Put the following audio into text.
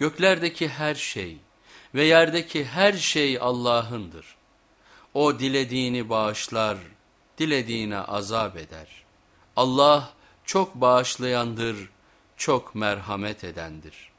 Göklerdeki her şey ve yerdeki her şey Allah'ındır. O dilediğini bağışlar, dilediğine azap eder. Allah çok bağışlayandır, çok merhamet edendir.